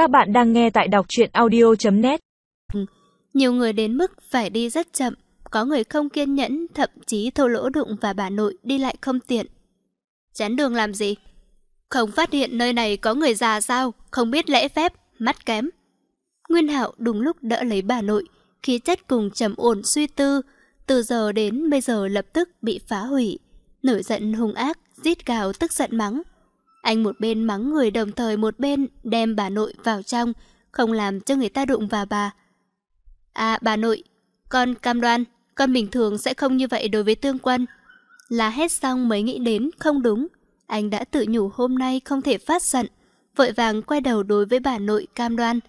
Các bạn đang nghe tại đọc truyện audio.net Nhiều người đến mức phải đi rất chậm, có người không kiên nhẫn, thậm chí thô lỗ đụng và bà nội đi lại không tiện. Chán đường làm gì? Không phát hiện nơi này có người già sao, không biết lễ phép, mắt kém. Nguyên Hạo đúng lúc đỡ lấy bà nội, khí chất cùng trầm ổn suy tư, từ giờ đến bây giờ lập tức bị phá hủy. Nổi giận hung ác, rít gào tức giận mắng. Anh một bên mắng người đồng thời một bên đem bà nội vào trong, không làm cho người ta đụng vào bà. À bà nội, con cam đoan, con bình thường sẽ không như vậy đối với tương quân. Là hết xong mới nghĩ đến không đúng. Anh đã tự nhủ hôm nay không thể phát giận, vội vàng quay đầu đối với bà nội cam đoan.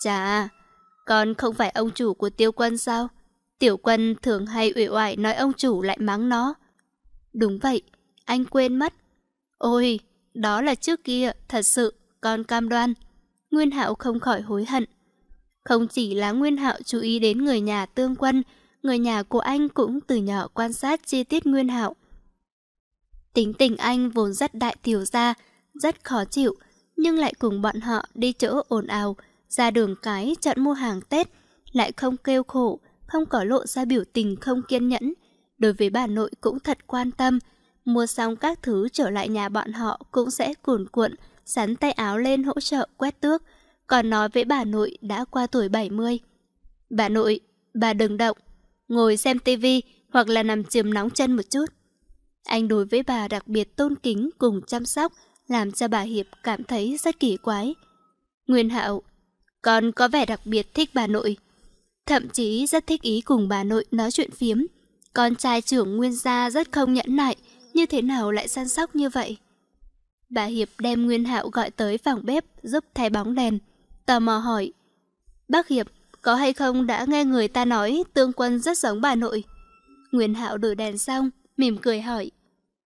Chà, con không phải ông chủ của tiêu quân sao? Tiểu quân thường hay ủy oải nói ông chủ lại mắng nó. Đúng vậy, anh quên mất. Ôi, đó là trước kia, thật sự, con cam đoan. Nguyên Hạo không khỏi hối hận. Không chỉ là Nguyên Hạo chú ý đến người nhà tương quân, người nhà của anh cũng từ nhỏ quan sát chi tiết Nguyên Hạo. Tính tình anh vốn rất đại tiểu ra, rất khó chịu, nhưng lại cùng bọn họ đi chỗ ồn ào, ra đường cái chọn mua hàng Tết, lại không kêu khổ, không có lộ ra biểu tình không kiên nhẫn. Đối với bà nội cũng thật quan tâm, mua xong các thứ trở lại nhà bọn họ cũng sẽ cuồn cuộn, sắn tay áo lên hỗ trợ quét tước, còn nói với bà nội đã qua tuổi 70. Bà nội, bà đừng động, ngồi xem tivi hoặc là nằm chìm nóng chân một chút. Anh đối với bà đặc biệt tôn kính cùng chăm sóc, làm cho bà Hiệp cảm thấy rất kỳ quái. Nguyên Hạo, con có vẻ đặc biệt thích bà nội. Thậm chí rất thích ý cùng bà nội nói chuyện phiếm. Con trai trưởng Nguyên gia rất không nhẫn nại, như thế nào lại săn sóc như vậy? Bà Hiệp đem Nguyên Hạo gọi tới phòng bếp giúp thay bóng đèn. Tò mò hỏi, Bác Hiệp, có hay không đã nghe người ta nói tương quân rất giống bà nội? Nguyên Hạo đổi đèn xong, mỉm cười hỏi,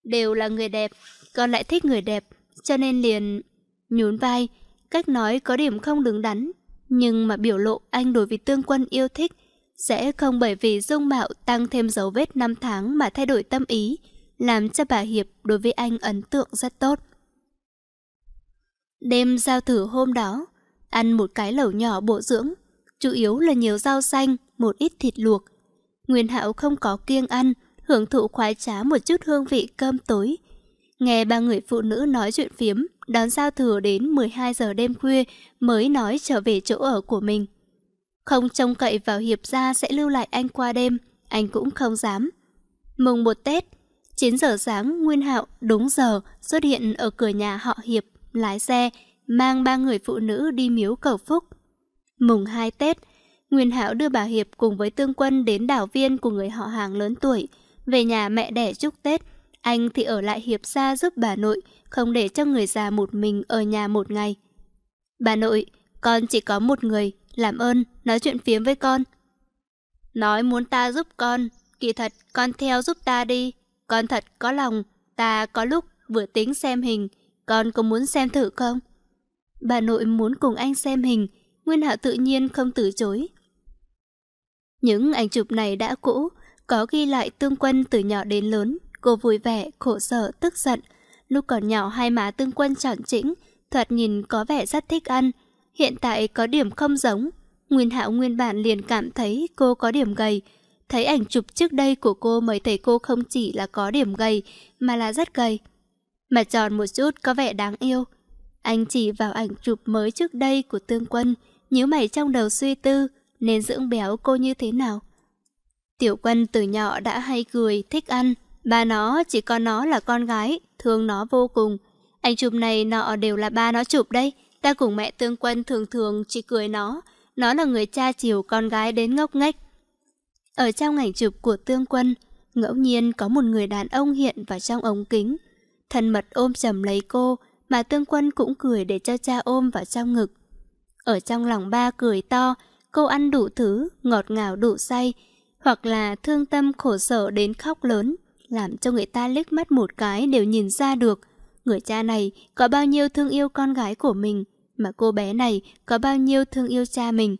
Đều là người đẹp, con lại thích người đẹp, cho nên liền... Nhún vai, cách nói có điểm không đứng đắn, nhưng mà biểu lộ anh đối với tương quân yêu thích sẽ không bởi vì dung mạo tăng thêm dấu vết năm tháng mà thay đổi tâm ý, làm cho bà Hiệp đối với anh ấn tượng rất tốt. Đêm giao thử hôm đó, ăn một cái lẩu nhỏ bổ dưỡng, chủ yếu là nhiều rau xanh, một ít thịt luộc. Nguyên Hạo không có kiêng ăn, hưởng thụ khoái trá một chút hương vị cơm tối. Nghe ba người phụ nữ nói chuyện phiếm, đón giao thừa đến 12 giờ đêm khuya mới nói trở về chỗ ở của mình. Không trông cậy vào Hiệp gia sẽ lưu lại anh qua đêm, anh cũng không dám. Mùng một Tết, 9 giờ sáng Nguyên Hạo đúng giờ xuất hiện ở cửa nhà họ Hiệp, lái xe, mang ba người phụ nữ đi miếu cầu phúc. Mùng 2 Tết, Nguyên Hạo đưa bà Hiệp cùng với Tương Quân đến đảo viên của người họ hàng lớn tuổi, về nhà mẹ đẻ chúc Tết. Anh thì ở lại Hiệp xa giúp bà nội, không để cho người già một mình ở nhà một ngày. Bà nội, con chỉ có một người, làm ơn, nói chuyện phiếm với con. Nói muốn ta giúp con, kỳ thật con theo giúp ta đi. Con thật có lòng, ta có lúc vừa tính xem hình, con có muốn xem thử không? Bà nội muốn cùng anh xem hình, Nguyên Hạo tự nhiên không từ chối. Những ảnh chụp này đã cũ, có ghi lại tương quân từ nhỏ đến lớn, cô vui vẻ, khổ sở, tức giận. Lúc còn nhỏ hai má tương quân tròn chỉnh, thoạt nhìn có vẻ rất thích ăn. Hiện tại có điểm không giống. Nguyên Hạo nguyên bản liền cảm thấy cô có điểm gầy, Thấy ảnh chụp trước đây của cô mới thấy cô không chỉ là có điểm gầy, mà là rất gầy. Mà tròn một chút có vẻ đáng yêu. Anh chỉ vào ảnh chụp mới trước đây của Tương Quân, nhíu mày trong đầu suy tư, nên dưỡng béo cô như thế nào. Tiểu Quân từ nhỏ đã hay cười, thích ăn. Ba nó, chỉ có nó là con gái, thương nó vô cùng. Ảnh chụp này nọ đều là ba nó chụp đây. Ta cùng mẹ Tương Quân thường thường chỉ cười nó. Nó là người cha chiều con gái đến ngốc nghếch. Ở trong ảnh chụp của tương quân, ngẫu nhiên có một người đàn ông hiện vào trong ống kính. Thân mật ôm chầm lấy cô, mà tương quân cũng cười để cho cha ôm vào trong ngực. Ở trong lòng ba cười to, cô ăn đủ thứ, ngọt ngào đủ say, hoặc là thương tâm khổ sở đến khóc lớn, làm cho người ta liếc mắt một cái đều nhìn ra được. Người cha này có bao nhiêu thương yêu con gái của mình, mà cô bé này có bao nhiêu thương yêu cha mình.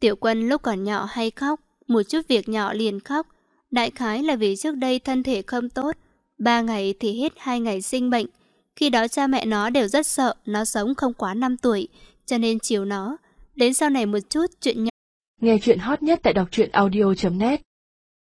Tiểu quân lúc còn nhỏ hay khóc, một chút việc nhỏ liền khóc. Đại khái là vì trước đây thân thể không tốt, ba ngày thì hết hai ngày sinh bệnh. Khi đó cha mẹ nó đều rất sợ nó sống không quá 5 tuổi, cho nên chiều nó. Đến sau này một chút chuyện nhỏ. Nghe chuyện hot nhất tại đọc truyện audio.net